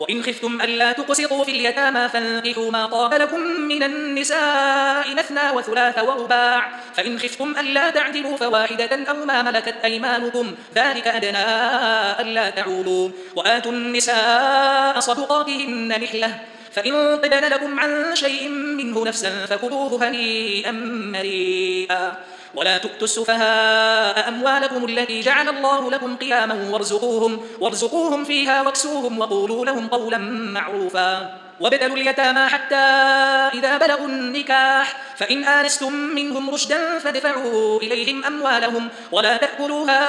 وإن خفتم ألا تقسطوا في اليتامى فانكحوا ما طاب لكم من النساء مثنى وثلاث ورباع. فإن خفتم ألا تعدلوا فواحدة أو ما ملكت أيمانكم ذلك أدنى ألا تعولوا. وآتوا النساء صدقاتهن نحلة. فإن طبن لكم عن شيء منه نفسا فكلوه هنيئا مريئا. ولا تؤتوا السفهاء أموالكم التي جعل الله لكم قياما وارزقوهم, وارزقوهم فيها واكسوهم وقولوا لهم قولا معروفا. وابتلوا اليتامى حتى إذا بلغوا النكاح. فإن آنستم منهم رشدا فادفعوا إليهم أموالهم ولا تأكلوها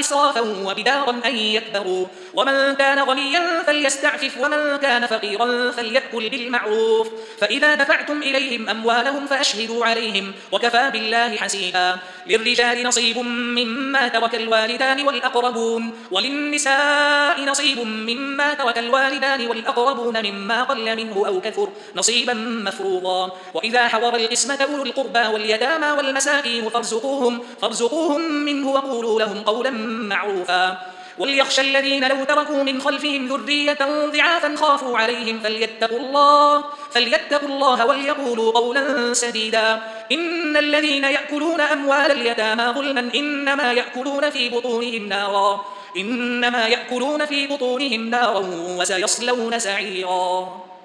إسرافا وبدارا أن يكبروا. ومن كان غنيا فليستعفف ومن كان فقيرا فليأكل بالمعروف. فإذا دفعتم إليهم أموالهم فأشهدوا عليهم وكفى بالله حسيبا. للرجال نصيب مما ترك الوالدان والأقربون وللنساء نصيب مما ترك الوالدان والأقربون مما قل قل منه أو كثر نصيبا مفروضا. وإذا حضر القسمة أولو القربى واليتامى والمساكين فارزقوهم, فارزقوهم منه وقولوا لهم قولا معروفا. وليخشى الذين لو تركوا من خلفهم ذرية ضعافا خافوا عليهم فليتقوا الله, فليتقوا الله وليقولوا قولا سديدا. إن الذين يأكلون أموال اليتامى ظلما إنما يأكلون في بطونهم نارا. إنما يأكلون في بطونهم نارا وسيصلون سعيرا.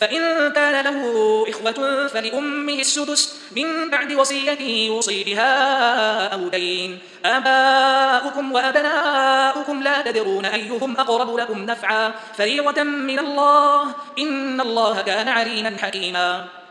فإن كان له إخوة فلأمه السدس من بعد وصية يوصي بها أو دين. آباؤكم وأبناؤكم لا تدرون أيهم أقرب لكم نفعا. فريضة من الله. إن الله كان عليما حكيما.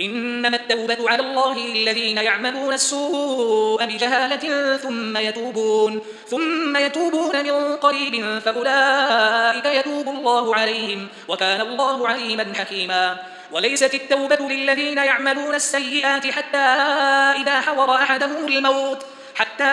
إنما التوبة على الله للذين يعملون السوء بجهالة ثم يتوبون ثم يتوبون من قريب فأولئك يتوب الله عليهم وكان الله عليما حكيما. وليست التوبة للذين يعملون السيئات حتى إذا حضر أحدهم الموت حتى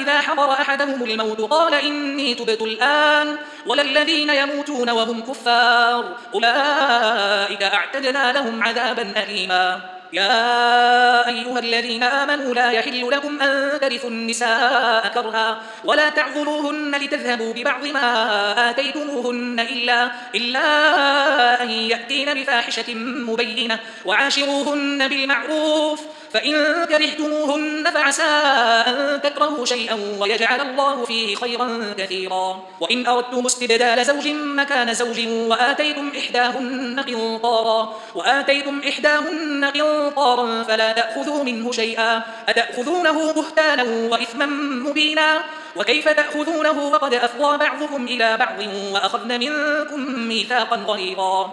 إذا حضر أحدهم الموت قال إني تبت الآن ولا الذين يموتون وهم كفار. أولئك أعتدنا لهم عذابا أليما. يا أيها الذين آمنوا لا يحل لكم أن ترثوا النساء كرها ولا تعذروهن لتذهبوا ببعض ما آتيتموهن إلا, إلا أن يأتين بفاحشة مبينة وعاشروهن بالمعروف فإن كرهتموهن فعسى أن تكرهوا شيئا ويجعل الله فيه خيرا كثيرا. وإن أردتم استبدال زوج مكان زوج وآتيتم إحداهن قنطارا وآتيتم إحداهن قنطارا فلا تأخذوا منه شيئا. أتأخذونه بهتانا وإثما مبينا؟ وكيف تأخذونه وقد أفضى بعضكم إلى بعض وأخذن منكم ميثاقا غليظا؟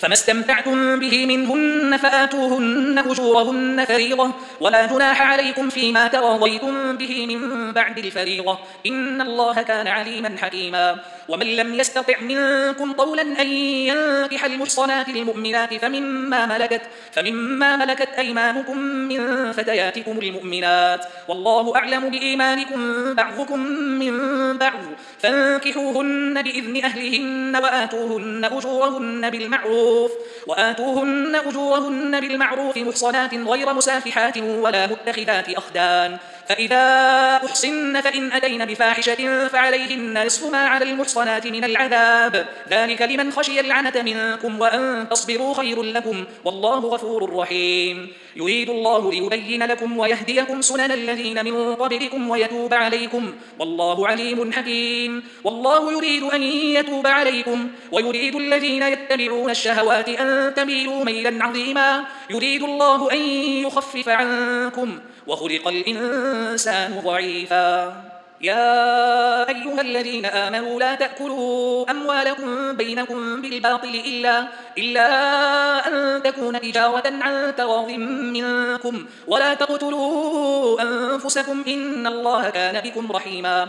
فما استمتعتم به منهن فآتوهن أجورهن فريضة ولا جناح عليكم فيما تراضيتم به من بعد الفريضة. إن الله كان عليما حكيما. ومن لم يستطع منكم طولا أن ينكح المحصنات المؤمنات فمما ملكت, فمما ملكت أيمانكم من فتياتكم المؤمنات. والله أعلم بإيمانكم بعضكم من بعض. فانكحوهن بإذن أهلهن وآتوهن أجورهن بالمعروف وآتوهن أجورهن بالمعروف محصنات غير مسافحات ولا متخذات أخدان. فإذا أحصن فإن أتين بفاحشة فعليهن نصف ما على المحصنات من العذاب. ذلك لمن خشي العنة منكم وأن تصبروا خير لكم. والله غفور رحيم. يريد الله ليبين لكم ويهديكم سنن الذين من قبلكم ويتوب عليكم. والله عليم حكيم. والله يريد أن يتوب عليكم. ويريد الذين يتبعون الشهوات أن تميلوا ميلا عظيما. يريد الله أن يخفف عنكم. وخلق الإنسان ضعيفا. يا أيها الذين آمنوا لا تأكلوا أموالكم بينكم بالباطل إلا, إلا أن تكون تجارة عن تراض منكم. ولا تقتلوا أنفسكم إن الله كان بكم رحيما.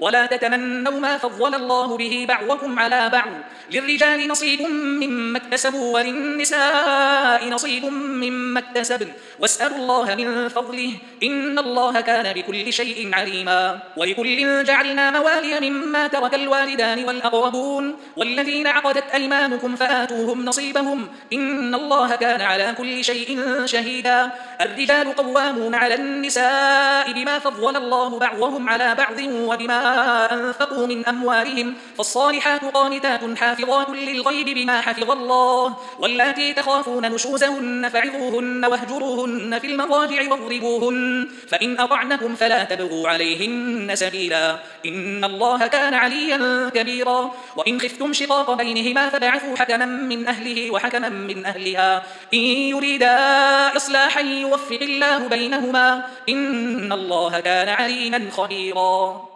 ولا تتمنوا ما فضل الله به بعضكم على بعض. للرجال نصيب مما اكتسبوا وللنساء نصيب مما اكتسبن. واسألوا الله من فضله. إن الله كان بكل شيء عليما. ولكل جعلنا موالي مما ترك الوالدان والأقربون. والذين عقدت أيمانكم فآتوهم نصيبهم. إن الله كان على كل شيء شهيدا. الرجال قوامون على النساء بما فضل الله بعضهم على بعض وبما أنفقوا من أموالهم فالصالحات قانتات حافظات للغيب بما حفظ الله واللاتي تخافون نشوزهن فعظوهن واهجروهن في المضاجع واضربوهن فإن أطعنكم فلا تبغوا عليهن سبيلا إن الله كان عليا كبيرا وإن خفتم شقاق بينهما فبعثوا حكما من أهله وحكما من أهلها إن يريدا إصلاحا يوفق الله بينهما إن الله كان عليما خبيرا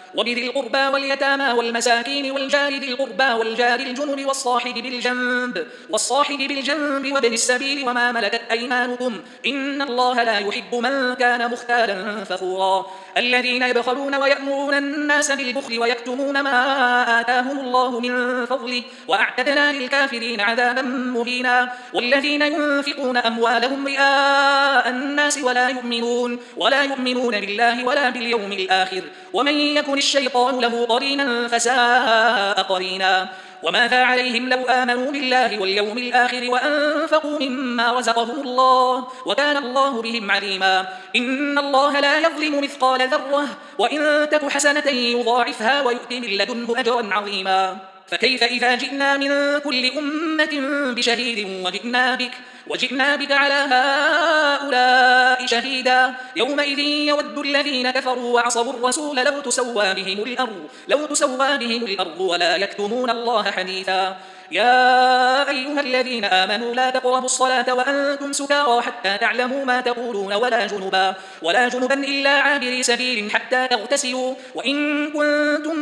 وبذي القربى واليتامى والمساكين والجار ذي القربى والجار الجنب والصاحب بالجنب والصاحب بالجنب وابن السبيل وما ملكت أيمانكم. إن الله لا يحب من كان مختالا فخورا. الذين يبخلون ويأمرون الناس بالبخل ويكتمون ما آتاهم الله من فضله وأعتدنا للكافرين عذابا مبينا والذين ينفقون أموالهم رئاء الناس ولا يؤمنون ولا يؤمنون بالله ولا باليوم الآخر. ومن يكن الشيطان له قرينا فساء قرينا. وماذا عليهم لو آمنوا بالله واليوم الآخر وأنفقوا مما رزقهم الله وكان الله بهم عليما. إن الله لا يظلم مثقال ذرة وإن تك حسنة يضاعفها ويؤتي من لدنه أجرا عظيما. فكيف إذا جئنا من كل أمة بشهيد وجئنا بك وجئنا بك على هؤلاء شهيدا. يومئذ يود الذين كفروا وعصوا الرسول لو تسوى بهم الأرض لو تسوى بهم الأرض ولا يكتمون الله حديثا. يا أيها الذين آمنوا لا تقربوا الصلاة وأنتم سكارى حتى تعلموا ما تقولون ولا جنبا ولا جنبا إلا عابري سبيل حتى تغتسلوا. وإن كنتم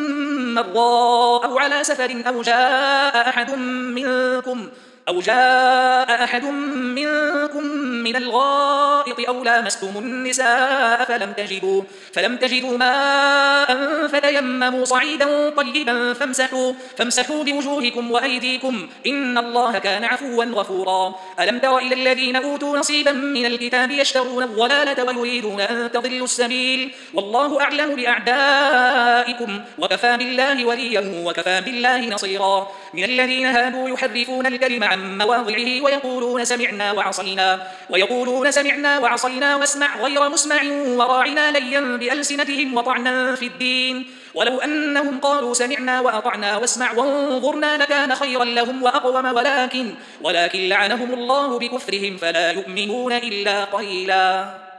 مرضى أو على سفر أو جاء أحد منكم أو جاء أحد منكم من الغائط أو لامستم النساء فلم تجدوا, فلم تجدوا ماء فتيمموا صعيدا طيبا فامسحوا, فامسحوا بوجوهكم وأيديكم إن الله كان عفوا غفورا. ألم تر إلى الذين أوتوا نصيبا من الكتاب يشترون الضلالة ويريدون أن تضلوا السبيل؟ والله أعلم بأعدائكم وكفى بالله وليا وكفى بالله نصيرا. من الذين هادوا يحرفون الكلم عن مواضعه ويقولون سمعنا وعصينا ويقولون سمعنا وعصينا واسمع غير مسمع وراعنا ليا بألسنتهم وطعنا في الدين. ولو أنهم قالوا سمعنا وأطعنا واسمع وانظرنا لكان خيرا لهم وأقوم ولكن, ولكن لعنهم الله بكفرهم فلا يؤمنون إلا قليلا.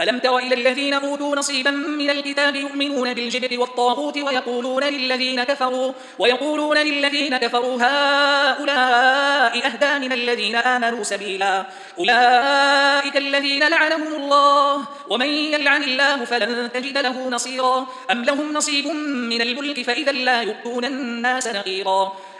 ألم تر إلى الذين أوتوا نصيبا من الكتاب يؤمنون بالجبت والطاغوت ويقولون للذين كفروا ويقولون للذين كفروا هؤلاء أهدى من الذين آمنوا سبيلا. أولئك الذين لعنهم الله. ومن يلعن الله فلن تجد له نصيرا. أم لهم نصيب من الملك فإذا لا يؤتون الناس نقيرا.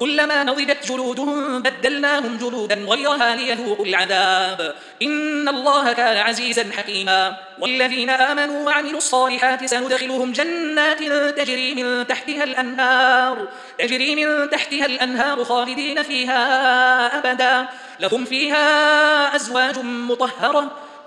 كلما نضجت جلودهم بدلناهم جلودا غيرها ليذوقوا العذاب. إن الله كان عزيزا حكيما. والذين آمنوا وعملوا الصالحات سندخلهم جنات تجري من تحتها الأنهار. تجري من تحتها الأنهار خالدين فيها أبدا. لهم فيها أزواج مطهرة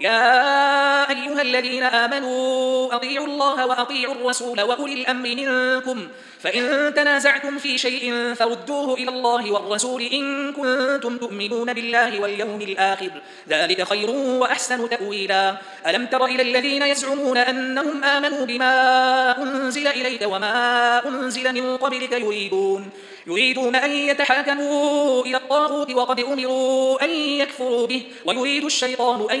يا أيها الذين آمنوا أطيعوا الله وأطيعوا الرسول وأولي الأمر منكم. فإن تنازعتم في شيء فردوه إلى الله والرسول إن كنتم تؤمنون بالله واليوم الآخر. ذلك خير وأحسن تأويلا. ألم تر إلى الذين يزعمون أنهم آمنوا بما أنزل إليك وما أنزل من قبلك يريدون. يريدون أن يتحاكموا إلى الطاغوت وقد أمروا أن يكفروا به. ويريد الشيطان أن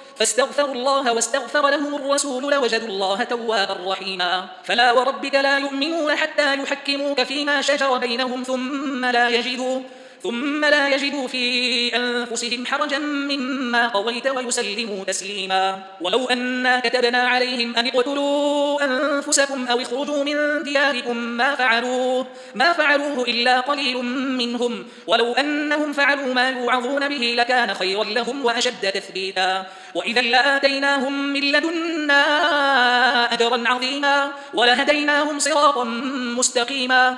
فاستغفروا الله واستغفر لهم الرسول لوجدوا الله توابا رحيما. فلا وربك لا يؤمنون حتى يحكموك فيما شجر بينهم ثم لا يجدوا ثم لا يجدوا في أنفسهم حرجا مما قضيت ويسلموا تسليما. ولو أنا كتبنا عليهم أن اقتلوا أنفسكم أو اخرجوا من دياركم ما فعلوه ما فعلوه إلا قليل منهم. ولو أنهم فعلوا ما يوعظون به لكان خيرا لهم وأشد تثبيتا. وإذا لآتيناهم من لدنا أجرا عظيما ولهديناهم صراطا مستقيما.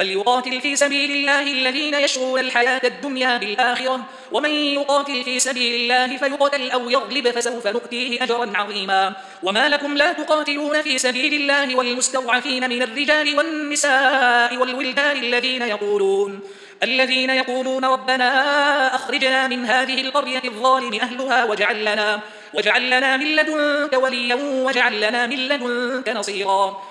فليقاتل في سبيل الله الذين يشرون الحياة الدنيا بالآخرة ومن يقاتل في سبيل الله فيقتل أو يغلب فسوف نؤتيه أجرا عظيما. وما لكم لا تقاتلون في سبيل الله والمستضعفين من الرجال والنساء والولدان الذين يقولون الذين يقولون ربنا أخرجنا من هذه القرية الظالم أهلها واجعل لنا, واجعل لنا من لدنك وليا واجعل لنا من لدنك نصيرا.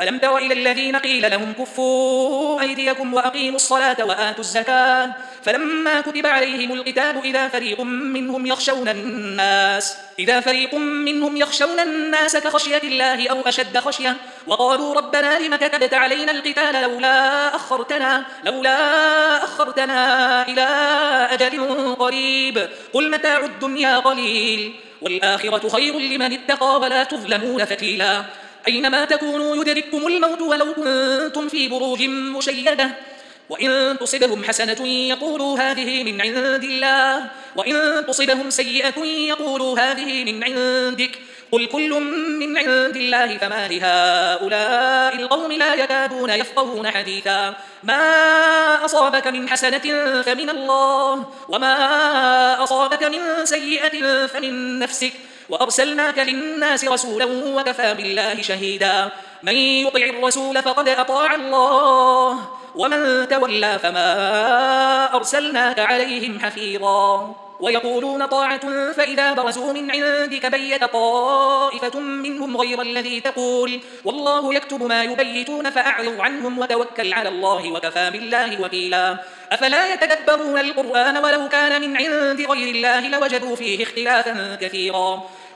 ألم تر إلى الذين قيل لهم كفوا أيديكم وأقيموا الصلاة وآتوا الزكاة فلما كتب عليهم القتال إذا فريق منهم يخشون الناس إذا فريق منهم يخشون الناس كخشية الله أو أشد خشية وقالوا ربنا لم كتبت علينا القتال لولا أخرتنا لولا أخرتنا إلى أجل قريب قل متاع الدنيا قليل والآخرة خير لمن اتقى ولا تظلمون فتيلا. أينما تكونوا يدرككم الموت ولو كنتم في بروج مشيدة. وإن تصبهم حسنة يقولوا هذه من عند الله. وإن تصبهم سيئة يقولوا هذه من عندك. قل كل من عند الله فما لهؤلاء القوم لا يكادون يفقهون حديثا. ما أصابك من حسنة فمن الله وما أصابك من سيئة فمن نفسك. وأرسلناك للناس رسولا وكفى بالله شهيدا. من يطع الرسول فقد أطاع الله ومن تولى فما أرسلناك عليهم حفيظا. ويقولون طاعة فإذا برزوا من عندك بيت طائفة منهم غير الذي تقول. والله يكتب ما يبيتون فأعرض عنهم وتوكل على الله وكفى بالله وكيلا. أفلا يتدبرون القرآن ولو كان من عند غير الله لوجدوا فيه اختلافا كثيرا.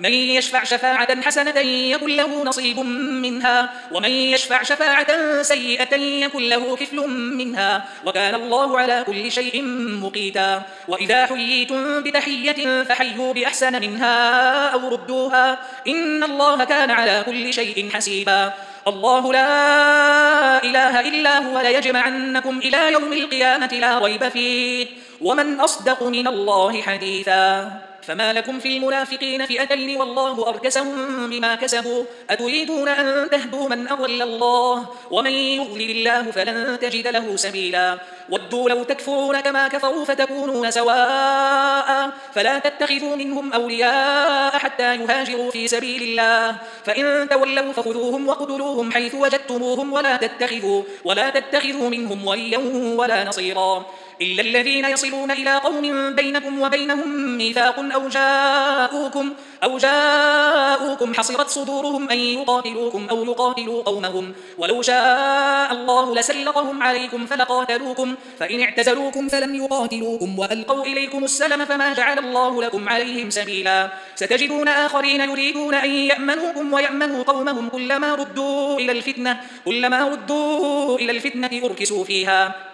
من يشفع شفاعة حسنة يكن له نصيب منها ومن يشفع شفاعة سيئة يكن له كفل منها وكان الله على كل شيء مقيتا. وإذا حييتم بتحية فحيوا بأحسن منها أو ردوها إن الله كان على كل شيء حسيبا. الله لا إله إلا هو ليجمعنكم إلى يوم القيامة لا ريب فيه. ومن أصدق من الله حديثا. فما لكم في المنافقين فئتين والله أركسهم بما كسبوا. أتريدون أن تهدوا من أضل الله؟ ومن يضلل الله فلن تجد له سبيلا. ودوا لو تكفرون كما كفروا فتكونون سواء. فلا تتخذوا منهم أولياء حتى يهاجروا في سبيل الله. فإن تولوا فخذوهم وقتلوهم حيث وجدتموهم ولا تتخذوا, ولا تتخذوا منهم وليا ولا نصيرا. إلا الذين يصلون إلى قوم بينكم وبينهم ميثاق أو جاءوكم, أو جاءوكم حصرت صدورهم أن يقاتلوكم أو يقاتلوا قومهم ولو شاء الله لسلطهم عليكم فلقاتلوكم فإن اعتزلوكم فلم يقاتلوكم وألقوا إليكم السلم فما جعل الله لكم عليهم سبيلا ستجدون آخرين يريدون أن يأمنوكم ويأمنوا قومهم كلما ردوا إلى الفتنة كلما ردوا إلى الفتنة أركسوا فيها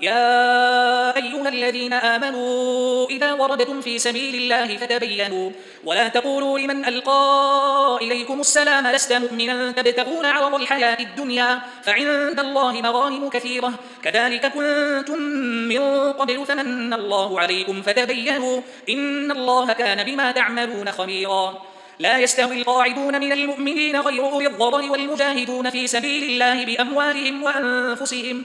يا أيها الذين آمنوا إذا وردتم في سبيل الله فتبينوا ولا تقولوا لمن ألقى إليكم السلام لست مؤمنا تبتغون عرض الحياة الدنيا فعند الله مغانم كثيرة. كذلك كنتم من قبل فمن الله عليكم فتبينوا إن الله كان بما تعملون خبيرا. لا يستوي القاعدون من المؤمنين غير أولي الضرر والمجاهدون في سبيل الله بأموالهم وأنفسهم.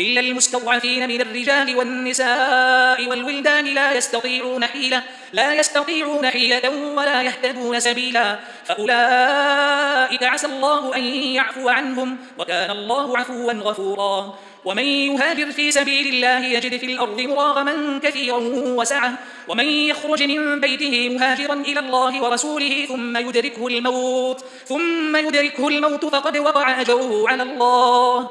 إلا المستضعفين من الرجال والنساء والولدان لا يستطيعون حيلة لا يستطيعون حيلة ولا يهتدون سبيلا. فأولئك عسى الله أن يعفو عنهم وكان الله عفوا غفورا. ومن يهاجر في سبيل الله يجد في الأرض مراغما كثيرا وسعة. ومن يخرج من بيته مهاجرا إلى الله ورسوله ثم يدركه الموت ثم يدركه الموت فقد وقع أجره على الله.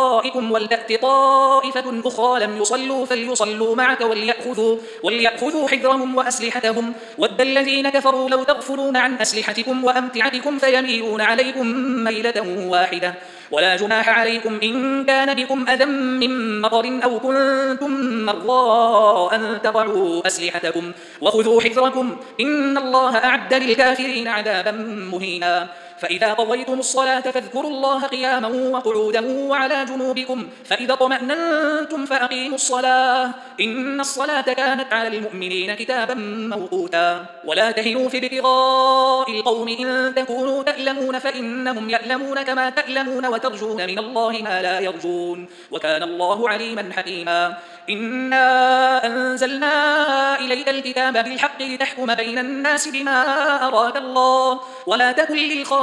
ورائكم ولتأت طائفة أخرى لم يصلوا فليصلوا معك وليأخذوا, وليأخذوا حذرهم وأسلحتهم. ود الذين كفروا لو تغفلون عن أسلحتكم وأمتعتكم فيميلون عليكم ميلة واحدة. ولا جناح عليكم إن كان بكم أذى من مطر أو كنتم مرضى أن تضعوا أسلحتكم. وخذوا حذركم. إن الله أعد للكافرين عذابا مهينا. فإذا قضيتم الصلاة فاذكروا الله قياما وقعودا وعلى جنوبكم فإذا طمأننتم فأقيموا الصلاة. إن الصلاة كانت على المؤمنين كتابا موقوتا. ولا تهنوا في ابتغاء القوم إن تكونوا تألمون فإنهم يألمون كما تألمون وترجون من الله ما لا يرجون. وكان الله عليما حكيما. إنا أنزلنا إليك الكتاب بالحق لتحكم بين الناس بما أراك الله. ولا تكن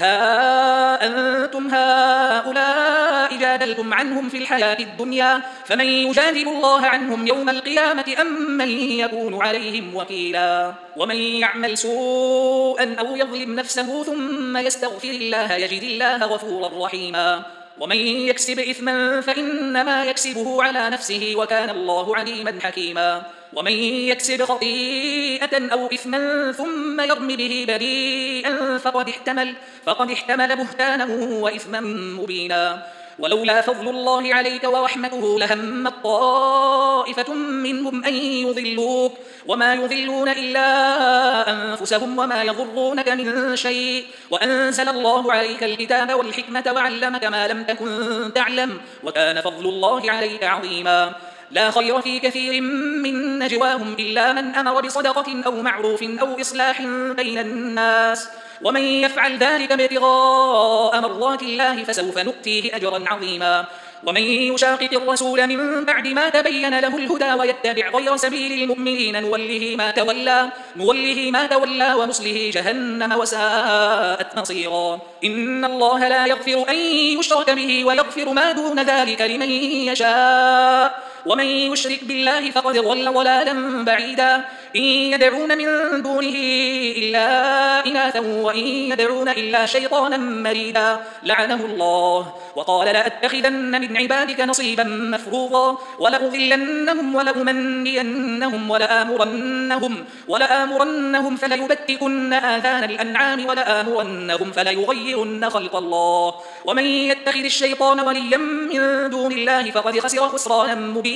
ها أنتم هؤلاء جادلتم عنهم في الحياة الدنيا فمن يجادل الله عنهم يوم القيامة أم من يكون عليهم وكيلا؟ ومن يعمل سوءا أو يظلم نفسه ثم يستغفر الله يجد الله غفورا رحيما. ومن يكسب إثما فإنما يكسبه على نفسه وكان الله عليما حكيما. ومن يكسب خطيئة أو إثما ثم يرم به بريئا فقد احتمل, فقد احتمل بهتانا وإثما مبينا. ولولا فضل الله عليك ورحمته لهم الطائفة منهم أن يضلوك. وما يضلون إلا أنفسهم وما يضرونك من شيء. وأنزل الله عليك الكتاب والحكمة وعلمك ما لم تكن تعلم. وكان فضل الله عليك عظيما. لا خير في كثير من نجواهم إلا من أمر بصدقة أو معروف أو إصلاح بين الناس. ومن يفعل ذلك ابتغاء مرضات الله فسوف نؤتيه أجرا عظيما. ومن يشاقق الرسول من بعد ما تبين له الهدى ويتبع غير سبيل المؤمنين نوله ما تولى نوله ما تولى ونصله جهنم وساءت مصيرا. إن الله لا يغفر أن يشرك به ويغفر ما دون ذلك لمن يشاء. ومن يشرك بالله فقد ضل ضلالا بعيدا. إن يدعون من دونه إلا إناثا وإن يدعون إلا شيطانا مريدا. لعنه الله. وقال لأتخذن من عبادك نصيبا مفروضا. ولأضلنهم ولأمنينهم ولآمرنهم, ولآمرنهم فليبتكن آذان الأنعام. ولآمرنهم فليغيرن خلق الله. ومن يتخذ الشيطان وليا من دون الله فقد خسر خسرانا مبينا.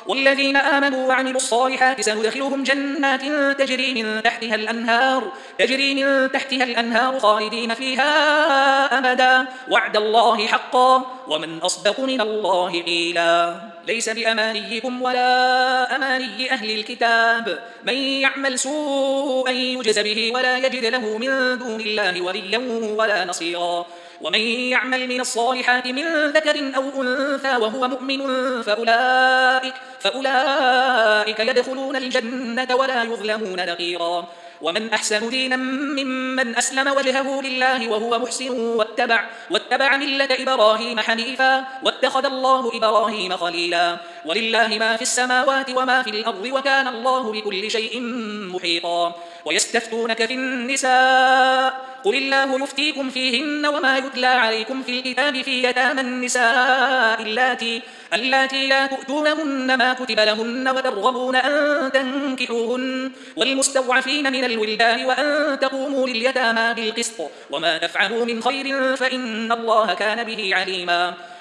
والذين آمنوا وعملوا الصالحات سندخلهم جنات تجري من تحتها الأنهار تجري من تحتها الأنهار خالدين فيها أبدا وعد الله حقا ومن أصدق من الله قيلا. ليس بأمانيكم ولا أماني أهل الكتاب. من يعمل سوءا يجز به ولا يجد له من دون الله وليا ولا نصيرا. ومن يعمل من الصالحات من ذكر أو أنثى وهو مؤمن فأولئك, فأولئك يدخلون الجنة ولا يظلمون نقيرا. ومن أحسن دينا ممن أسلم وجهه لله وهو محسن واتبع, واتبع ملة إبراهيم حنيفا واتخذ الله إبراهيم خليلا. ولله ما في السماوات وما في الأرض وكان الله بكل شيء محيطا. ويستفتونك في النساء. قل الله يفتيكم فيهن وما يتلى عليكم في الكتاب في يتامى النساء اللاتي, اللاتي لا تؤتونهن ما كتب لهن وترغبون أن تنكحوهن. والمستضعفين من الولدان وأن تقوموا لليتامى بالقسط. وما تفعلوا من خير فإن الله كان به عليما.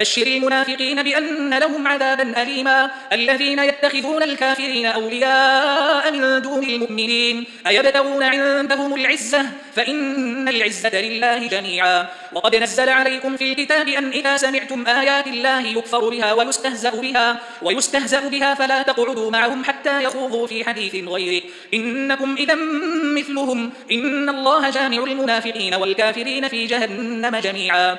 بشر المنافقين بأن لهم عذابا أليما الذين يتخذون الكافرين أولياء من دون المؤمنين أيبتغون عندهم العزة؟ فإن العزة لله جميعا. وقد نزل عليكم في الكتاب أن إذا سمعتم آيات الله يكفر بها ويستهزأ بها ويستهزأ بها فلا تقعدوا معهم حتى يخوضوا في حديث غيره. إنكم إذا مثلهم. إن الله جامع المنافقين والكافرين في جهنم جميعا.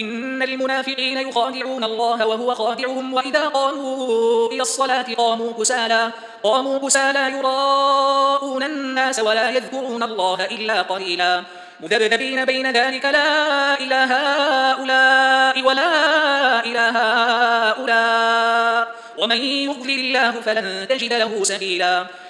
إن المنافقين يخادعون الله وهو خادعهم وإذا قاموا إلى الصلاة قاموا كسالا قاموا كسالا يراءون الناس ولا يذكرون الله إلا قليلا. مذبذبين بين ذلك لا إله هؤلاء ولا إله هؤلاء. ومن يضلل الله فلن تجد له سبيلا.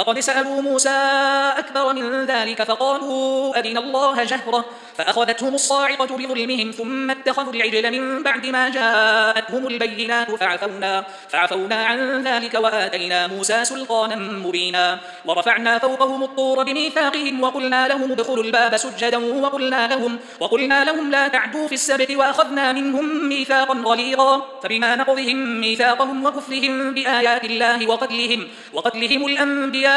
فقد سألوا موسى أكبر من ذلك فقالوا أرنا الله جهرة فأخذتهم الصاعقة بظلمهم ثم اتخذوا العجل من بعد ما جاءتهم البينات فعفونا, فعفونا عن ذلك وآتينا موسى سلطانا مبينا ورفعنا فوقهم الطور بميثاقهم وقلنا لهم ادخلوا الباب سجدا وقلنا لهم, وقلنا لهم لا تعدوا في السبت وأخذنا منهم ميثاقا غليظا فبما نقضهم ميثاقهم وكفرهم بآيات الله وقتلهم, وقتلهم الأنبياء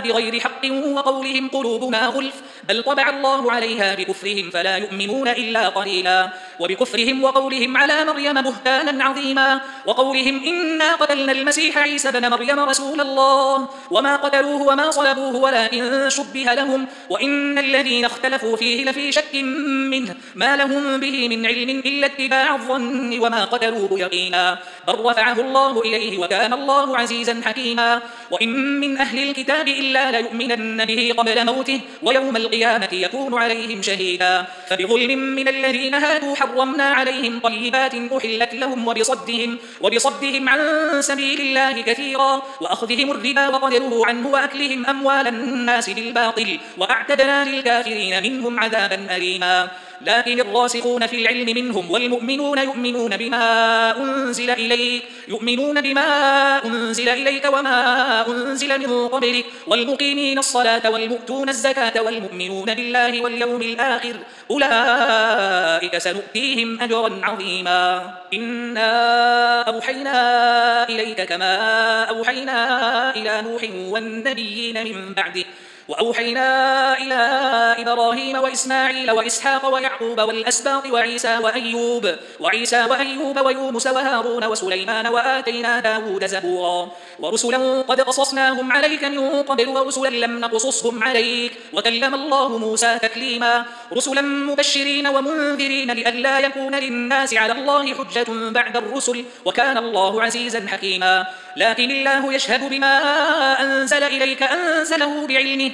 بغير حق وقولهم قلوبنا غلف. بل طبع الله عليها بكفرهم فلا يؤمنون إلا قليلا. وبكفرهم وقولهم على مريم بهتانا عظيما. وقولهم إنا قتلنا المسيح عيسى بن مريم رسول الله. وما قتلوه وما صلبوه ولكن شبه لهم. وإن الذين اختلفوا فيه لفي شك منه. ما لهم به من علم إلا اتباع الظن وما قتلوه يقينا. بل رفعه الله إليه وكان الله عزيزا حكيما. وإن من أهل الكتاب إلا ليؤمنن به قبل موته. ويوم القيامة يكون عليهم شهيدا. فبظلم من الذين هادوا حرمنا عليهم طيبات أحلت لهم وبصدهم, وبصدهم عن سبيل الله كثيرا. وأخذهم الربا وقدروا عنه وأكلهم أموال الناس بالباطل. وأعتدنا للكافرين منهم عذابا أليما. لكن الراسخون في العلم منهم والمؤمنون يؤمنون بما أنزل إليك يؤمنون بما أنزل إليك وما أنزل من قبلك والمقيمين الصلاة والمؤتون الزكاة والمؤمنون بالله واليوم الآخر أولئك سنؤتيهم أجرا عظيما. إنا أوحينا إليك كما أوحينا إلى نوح والنبيين من بعده وأوحينا إلى إبراهيم وإسماعيل وإسحاق ويعقوب والأسباط وعيسى وأيوب وعيسى وأيوب ويونس وهارون وسليمان وآتينا داود زبورا. ورسلا قد قصصناهم عليك من قبل ورسلا لم نقصصهم عليك. وكلم الله موسى تكليما. رسلا مبشرين ومنذرين لئلا يكون للناس على الله حجة بعد الرسل. وكان الله عزيزا حكيما. لكن الله يشهد بما أنزل إليك أنزله بعلمه.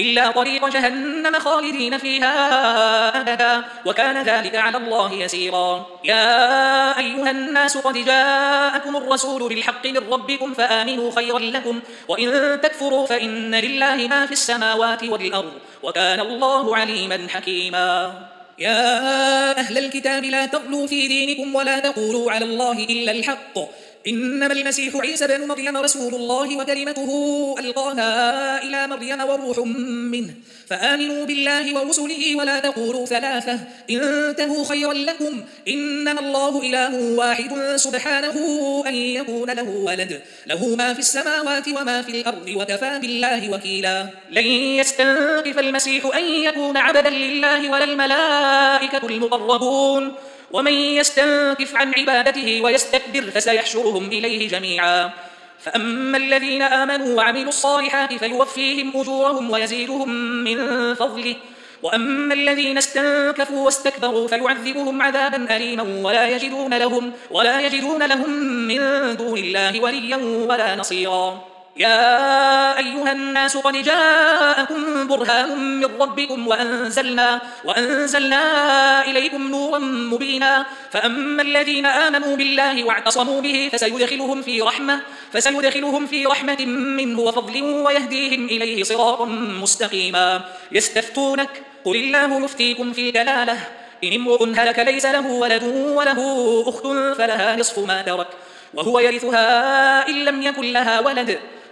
إلا طريق جهنم خالدين فيها أبدا وكان ذلك على الله يسيرا. يا أيها الناس قد جاءكم الرسول بالحق من ربكم فآمنوا خيرا لكم وإن تكفروا فإن لله ما في السماوات والأرض وكان الله عليما حكيما. يا أهل الكتاب لا تغلوا في دينكم ولا تقولوا على الله إلا الحق. إنما المسيح عيسى بن مريم رسول الله وكلمته ألقاها إلى مريم وروح منه. فآمنوا بالله ورسله ولا تقولوا ثلاثة. انتهوا خيرا لكم. إنما الله إله واحد سبحانه أن يكون له ولد. له ما في السماوات وما في الأرض وكفى بالله وكيلا. لن يستنقف المسيح أن يكون عبدا لله ولا الملائكة المقربون. ومن يستنكف عن عبادته ويستكبر فسيحشرهم إليه جميعا. فأما الذين آمنوا وعملوا الصالحات فيوفيهم أجورهم ويزيدهم من فضله. وأما الذين استنكفوا واستكبروا فيعذبهم عذابا أليما ولا يجدون لهم ولا يجدون لهم من دون الله وليا ولا نصيرا. يا أيها الناس قد جاءكم برهان من ربكم وأنزلنا, وأنزلنا إليكم نورا مبينا. فأما الذين آمنوا بالله واعتصموا به فسيدخلهم في رحمة فسيدخلهم في رحمة منه وفضل ويهديهم إليه صراطا مستقيما. يستفتونك قل الله يفتيكم في الكلالة إن امرؤ هلك ليس له ولد وله أخت فلها نصف ما ترك. وهو يرثها إن لم يكن لها ولد.